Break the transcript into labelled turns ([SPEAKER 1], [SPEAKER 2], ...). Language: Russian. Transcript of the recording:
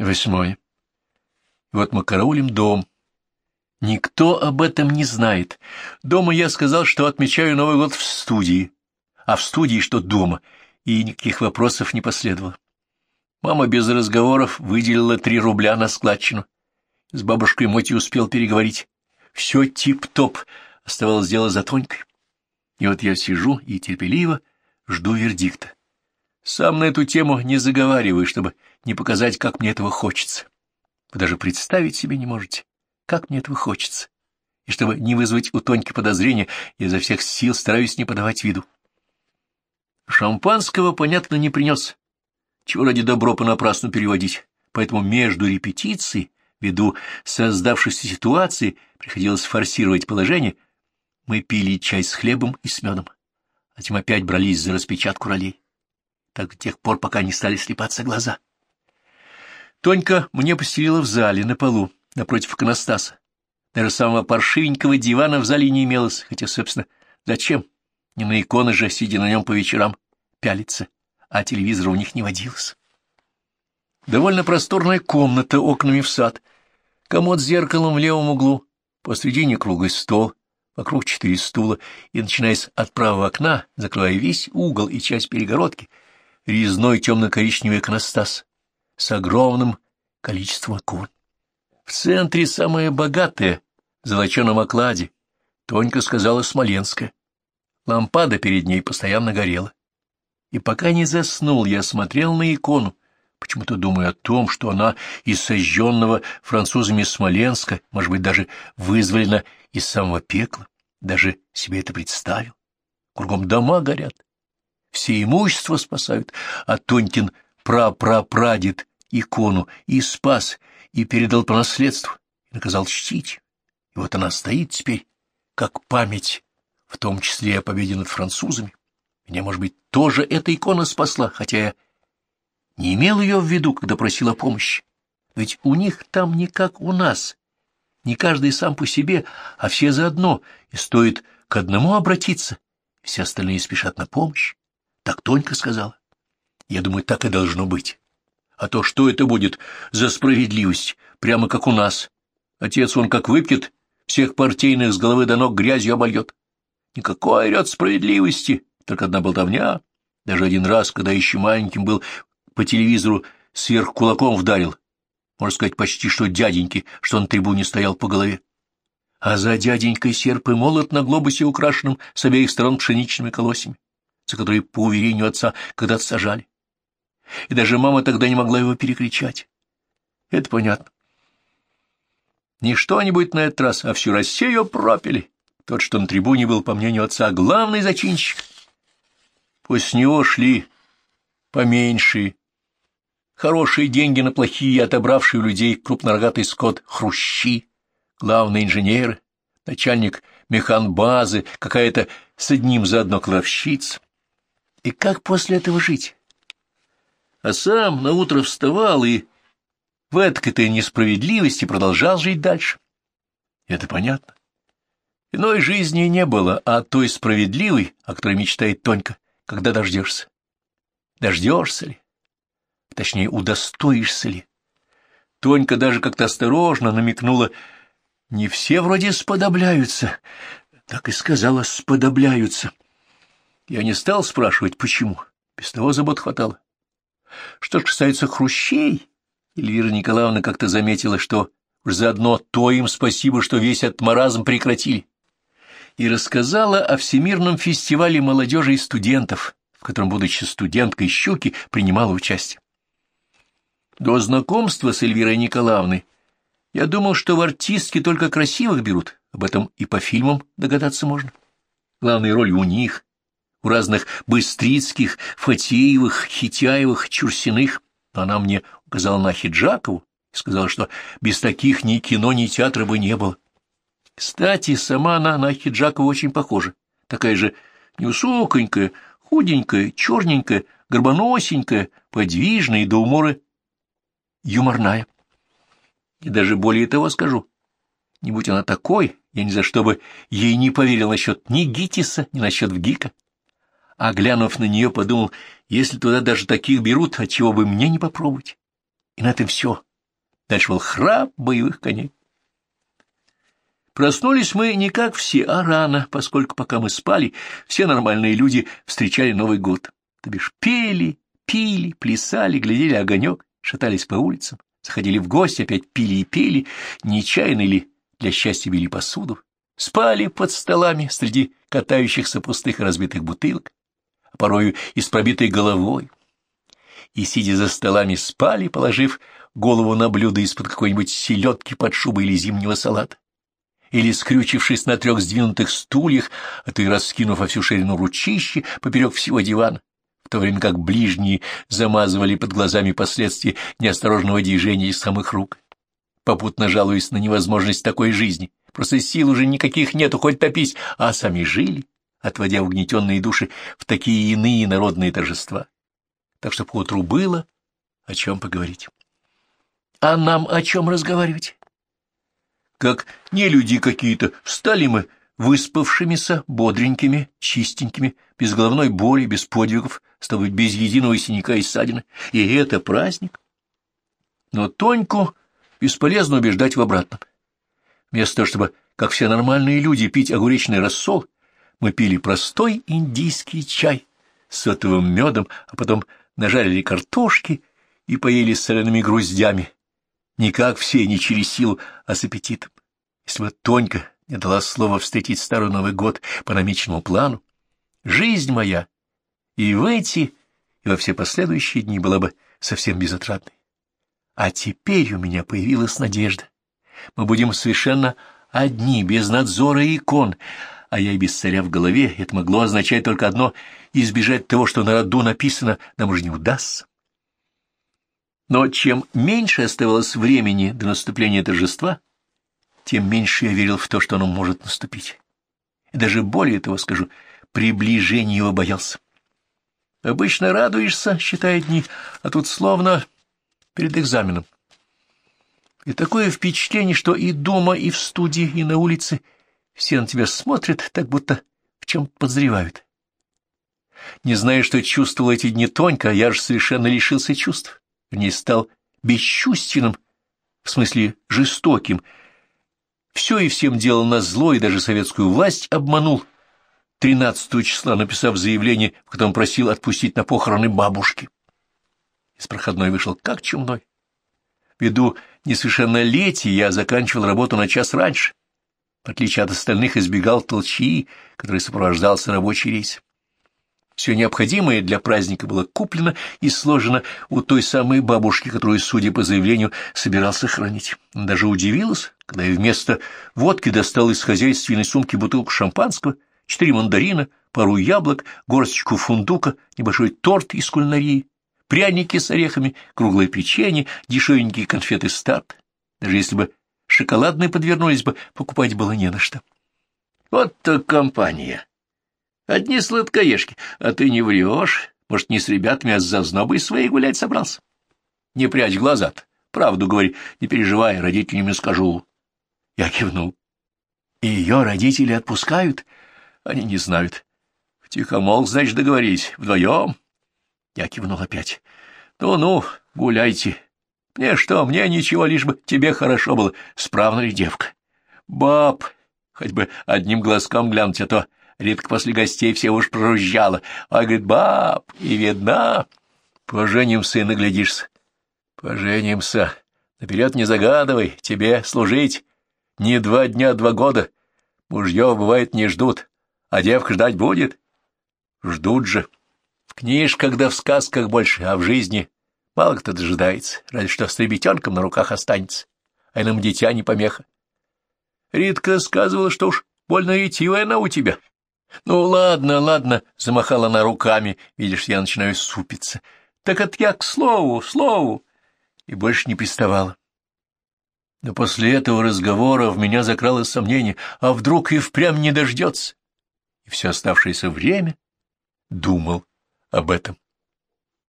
[SPEAKER 1] Восьмое. Вот мы караулим дом. Никто об этом не знает. Дома я сказал, что отмечаю Новый год в студии, а в студии что дома, и никаких вопросов не последовало. Мама без разговоров выделила три рубля на складчину. С бабушкой Моти успел переговорить. Все тип-топ, оставалось дело за Тонькой. И вот я сижу и терпеливо жду вердикта. Сам на эту тему не заговариваю, чтобы не показать, как мне этого хочется. Вы даже представить себе не можете, как мне этого хочется. И чтобы не вызвать у Тоньки подозрения, я изо всех сил стараюсь не подавать виду. Шампанского, понятно, не принес. Чего ради добро понапрасну переводить? Поэтому между репетицией, ввиду создавшейся ситуации, приходилось форсировать положение, мы пили чай с хлебом и с медом, а затем опять брались за распечатку ролей. Так до тех пор, пока не стали слепаться глаза. Тонька мне постелила в зале, на полу, напротив иконостаса. Даже самого паршивенького дивана в зале не имелось, хотя, собственно, зачем? Не на иконы же, сидя на нем по вечерам, пялиться а телевизора у них не водилось. Довольно просторная комната окнами в сад, комод с зеркалом в левом углу, посредине круглый стол, вокруг четыре стула, и, начинаясь от правого окна, закрывая весь угол и часть перегородки, резной темно-коричневый иконостас с огромным количеством окон. В центре самое богатое, в золоченом окладе, Тонька сказала Смоленская. Лампада перед ней постоянно горела. И пока не заснул, я смотрел на икону, почему-то думая о том, что она из сожженного французами Смоленска, может быть, даже вызволена из самого пекла, даже себе это представил. Кругом дома горят, все имущество спасают, а Тонькин прапрапрадед икону и спас, и передал по наследству, и наказал чтить. И вот она стоит теперь, как память, в том числе о победе над французами. Меня, может быть, тоже эта икона спасла, хотя я не имел ее в виду, когда просил о помощи. Ведь у них там не как у нас. Не каждый сам по себе, а все заодно, и стоит к одному обратиться, все остальные спешат на помощь. Так Тонька сказала. Я думаю, так и должно быть. А то что это будет за справедливость, прямо как у нас? Отец он как выпьет, всех партийных с головы до ног грязью обольет. Никакой ряд справедливости, только одна болтовня. Даже один раз, когда еще маленьким был, по телевизору сверх кулаком вдарил. Можно сказать, почти что дяденьки, что на трибуне стоял по голове. А за дяденькой серп и молот на глобусе, украшенном с обеих сторон пшеничными колосьями, за которые, по уверению отца, когда-то сажали. И даже мама тогда не могла его перекричать. Это понятно. Не что-нибудь на этот раз, а всю Россию пропили. Тот, что на трибуне был, по мнению отца, главный зачинщик — После него шли поменьшие, хорошие деньги на плохие, отобравшие у людей крупнорогатый скот хрущи, главные инженеры, начальник механбазы, какая-то с одним заодно кладовщица. И как после этого жить? А сам наутро вставал и в этой несправедливости продолжал жить дальше. Это понятно. Иной жизни не было, а той справедливой, о которой мечтает Тонька, когда дождешься. Дождешься ли? Точнее, удостоишься ли? Тонька даже как-то осторожно намекнула, не все вроде сподобляются. Так и сказала, сподобляются. Я не стал спрашивать, почему. Без того забот хватало. Что ж касается хрущей, Эльвира Николаевна как-то заметила, что уж заодно то им спасибо, что весь этот маразм прекратили и рассказала о Всемирном фестивале молодежи и студентов, в котором, будучи студенткой «Щуки», принимала участие. До знакомства с Эльвирой Николаевной я думал, что в артистки только красивых берут, об этом и по фильмам догадаться можно. Главные роли у них, у разных Быстрицких, Фатеевых, Хитяевых, Чурсиных, она мне указала на Хиджакову и сказала, что без таких ни кино, ни театра бы не было. Кстати, сама она на Хиджакову очень похожа. Такая же невысоконькая, худенькая, черненькая, горбоносенькая, подвижная и до умора юморная. И даже более того скажу. Не будь она такой, я ни за что бы ей не поверил насчет ни Гитиса, ни насчет Вгика. А глянув на нее, подумал, если туда даже таких берут, а чего бы мне не попробовать? И на этом все. Дальше был храп боевых коней. Проснулись мы не как все, а рано, поскольку пока мы спали, все нормальные люди встречали Новый год. То бишь пели, пили, плясали, глядели огонек, шатались по улицам, заходили в гости, опять пили и пели, нечаянно или для счастья били посуду, спали под столами среди катающихся пустых и разбитых бутылок, а порою и с пробитой головой. И, сидя за столами, спали, положив голову на блюдо из-под какой-нибудь селедки под шубой или зимнего салата, или скрючившись на трех сдвинутых стульях, а то и раскинув во всю ширину ручище поперек всего дивана, в то время как ближние замазывали под глазами последствия неосторожного движения из самых рук, попутно жалуясь на невозможность такой жизни. Просто сил уже никаких нету, хоть топись, а сами жили, отводя угнетенные души в такие иные народные торжества. Так что поутру было о чем поговорить. А нам о чем разговаривать? Как не люди какие-то, стали мы выспавшимися, бодренькими, чистенькими, без головной боли, без подвигов, с тобой без единого синяка и ссадины. И это праздник. Но Тоньку бесполезно убеждать в обратном. Вместо того, чтобы, как все нормальные люди, пить огуречный рассол, мы пили простой индийский чай с сотовым медом, а потом нажарили картошки и поели с солеными груздями, не как все, не через силу, а с аппетитом. Если бы Тонька не дала слова встретить старый Новый год по намеченному плану, жизнь моя и в эти, и во все последующие дни была бы совсем безотрадной. А теперь у меня появилась надежда. Мы будем совершенно одни, без надзора и икон, а я и без царя в голове. Это могло означать только одно — избежать того, что на роду написано, нам уже не удастся. Но чем меньше оставалось времени до наступления торжества, тем меньше я верил в то, что оно может наступить. И даже более того скажу, приближение его боялся. Обычно радуешься, считая дни, а тут словно перед экзаменом. И такое впечатление, что и дома, и в студии, и на улице все на тебя смотрят, так будто в чем-то подозревают. Не знаю, что чувствовал эти дни Тонька, я же совершенно лишился чувств в ней стал бесчувственным, в смысле жестоким. Все и всем делал на зло, и даже советскую власть обманул. 13 числа написав заявление, в котором просил отпустить на похороны бабушки. Из проходной вышел как чумной. Ввиду несовершеннолетия я заканчивал работу на час раньше. В отличие от остальных, избегал толчии, который сопровождался рабочий рейс. Все необходимое для праздника было куплено и сложено у той самой бабушки, которую, судя по заявлению, собирался хранить. Она даже удивилась, когда я вместо водки достал из хозяйственной сумки бутылку шампанского, четыре мандарина, пару яблок, горсточку фундука, небольшой торт из кулинарии, пряники с орехами, круглое печенье, дешевенькие конфеты старт. Даже если бы шоколадные подвернулись бы, покупать было не на что. Вот так компания! Одни сладкоежки, а ты не врешь. Может, не с ребятами, а с зазнобой своей гулять собрался? Не прячь глаза-то. Правду говори, не переживай, родителям не скажу. Я кивнул. Ее родители отпускают? Они не знают. В тихомол, значит, договорились. Вдвоем? Я кивнул опять. Ну-ну, гуляйте. Мне что, мне ничего, лишь бы тебе хорошо было. Справна ли девка? Баб, хоть бы одним глазком глянуть, а то Ритка после гостей все уж проружжала. А говорит, баб, и видна. Поженимся и наглядишься. Поженимся. Наперед не загадывай, тебе служить. Не два дня, два года. Мужьё, бывает, не ждут, а девка ждать будет. Ждут же. В книжках да в сказках больше, а в жизни мало кто дожидается, разве что с ребятенком на руках останется, а иным дитя не помеха. Ритка сказывала, что уж больно ретивая она у тебя. — Ну, ладно, ладно, — замахала она руками, видишь, я начинаю супиться. — Так это я к слову, слову. И больше не приставала. Но после этого разговора в меня закралось сомнение, а вдруг и впрямь не дождется. И все оставшееся время думал об этом.